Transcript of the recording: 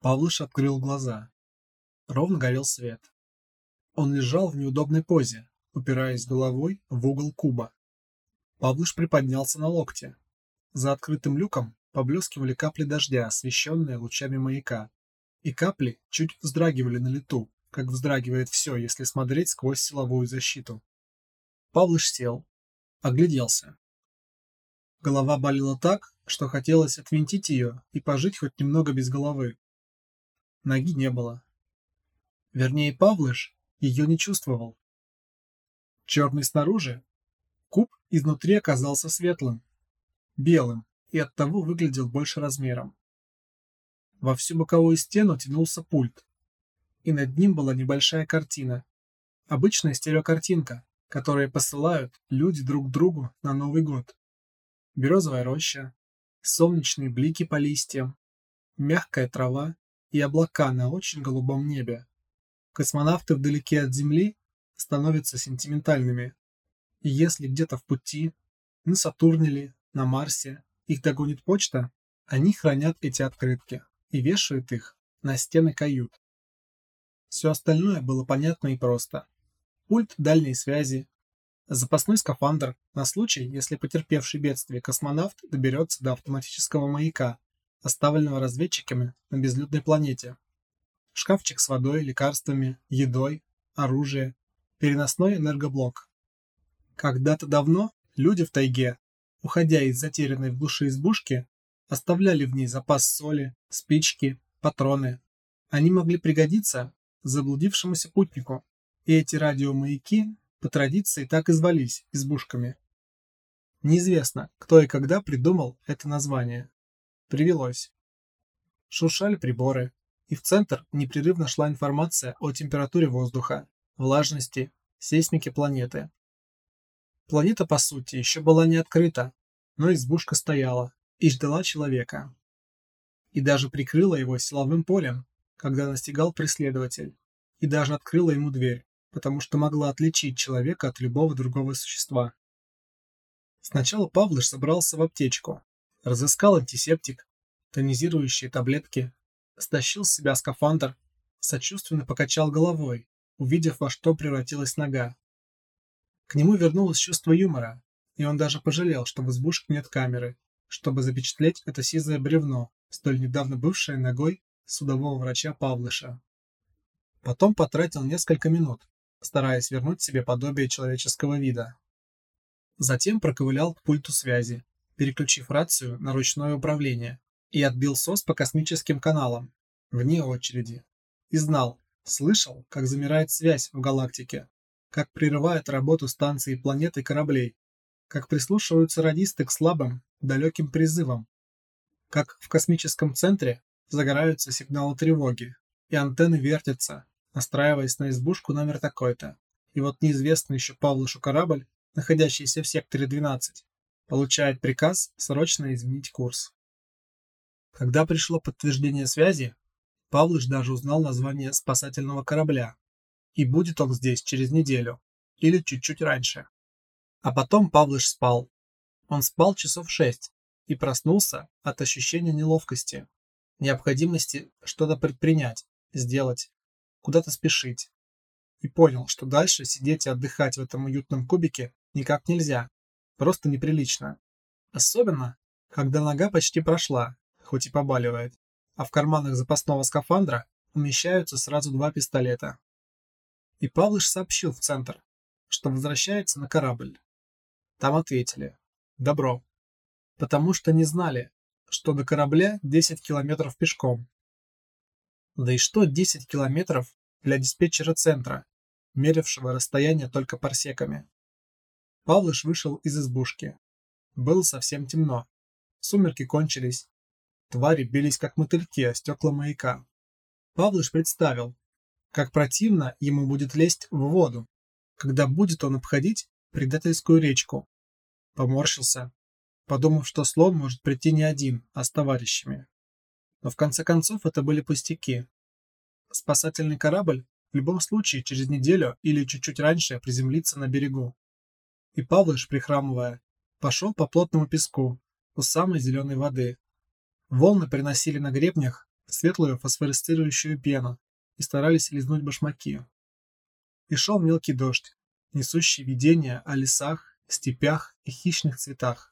Павлыш открыл глаза. Ровно горел свет. Он лежал в неудобной позе, упираясь головой в угол куба. Павлыш приподнялся на локте. За открытым люком поблескивали капли дождя, освещенные лучами маяка. И капли чуть вздрагивали на лету, как вздрагивает все, если смотреть сквозь силовую защиту. Павлыш сел, огляделся. Голова болела так, что хотелось отвинтить ее и пожить хоть немного без головы. Ноги не было. Вернее, Павлыш ее не чувствовал. Черный снаружи, куб изнутри оказался светлым, белым и оттого выглядел больше размером. Во всю боковую стену тянулся пульт, и над ним была небольшая картина. Обычная стереокартинка, которую посылают люди друг другу на Новый год. Березовая роща, солнечные блики по листьям, мягкая трава и облака на очень голубом небе. Космонавты вдалеке от Земли становятся сентиментальными. И если где-то в пути, на Сатурне ли, на Марсе, их догонит почта, они хранят эти открытки и вешают их на стены кают. Все остальное было понятно и просто. Пульт дальней связи, запасной скафандр на случай, если потерпевший бедствие космонавт доберется до автоматического маяка, оставленного разведчиками на безлюдной планете. Шкафчик с водой, лекарствами, едой, оружие, переносной энергоблок. Когда-то давно люди в тайге, уходя из затерянной в глуши избушки, оставляли в ней запас соли, спички, патроны. Они могли пригодиться заблудившемуся путнику, и эти радиомаяки по традиции так и звались избушками. Неизвестно, кто и когда придумал это название. Привелось. Шуршали приборы, и в центр непрерывно шла информация о температуре воздуха, влажности, сейсмике планеты. Планета, по сути, еще была не открыта, но избушка стояла и ждала человека. И даже прикрыла его силовым полем, когда настигал преследователь, и даже открыла ему дверь, потому что могла отличить человека от любого другого существа. Сначала Павлыш собрался в аптечку, разыскал антисептик, тонизирующие таблетки, стащил с себя скафандр, сочувственно покачал головой, увидев, во что превратилась нога. К нему вернулось чувство юмора, и он даже пожалел, что в избушке нет камеры, чтобы запечатлеть это сизое бревно, столь недавно бывшее ногой судового врача Павлыша. Потом потратил несколько минут, стараясь вернуть себе подобие человеческого вида. Затем проковылял к пульту связи, переключив рацию на ручное управление, и отбил СОС по космическим каналам, вне очереди. И знал, слышал, как замирает связь в галактике, как прерывает работу станции планет и кораблей, как прислушиваются радисты к слабым, далеким призывам, как в космическом центре загораются сигналы тревоги, и антенны вертятся, настраиваясь на избушку номер такой-то. И вот неизвестный еще Павлушу корабль, находящийся в секторе 12, получает приказ срочно изменить курс. Когда пришло подтверждение связи, Павлыш даже узнал название спасательного корабля. И будет он здесь через неделю, или чуть-чуть раньше. А потом Павлыш спал. Он спал часов шесть и проснулся от ощущения неловкости, необходимости что-то предпринять, сделать, куда-то спешить. И понял, что дальше сидеть и отдыхать в этом уютном кубике никак нельзя. Просто неприлично. Особенно, когда нога почти прошла, хоть и побаливает, а в карманах запасного скафандра умещаются сразу два пистолета. И Павлыш сообщил в центр, что возвращается на корабль. Там ответили «Добро», потому что не знали, что до корабля 10 километров пешком, да и что 10 километров для диспетчера центра, мерившего расстояние только парсеками. Павлыш вышел из избушки. Было совсем темно. Сумерки кончились. Твари бились как мотыльки о стекла маяка. Павлыш представил, как противно ему будет лезть в воду, когда будет он обходить предательскую речку. Поморщился, подумав, что слон может прийти не один, а с товарищами. Но в конце концов это были пустяки. Спасательный корабль в любом случае через неделю или чуть-чуть раньше приземлится на берегу. И Павлыш, прихрамывая, пошел по плотному песку у самой зеленой воды. Волны приносили на гребнях светлую фосфоресцирующую пену и старались лизнуть башмаки. И шел мелкий дождь, несущий видения о лесах, степях и хищных цветах.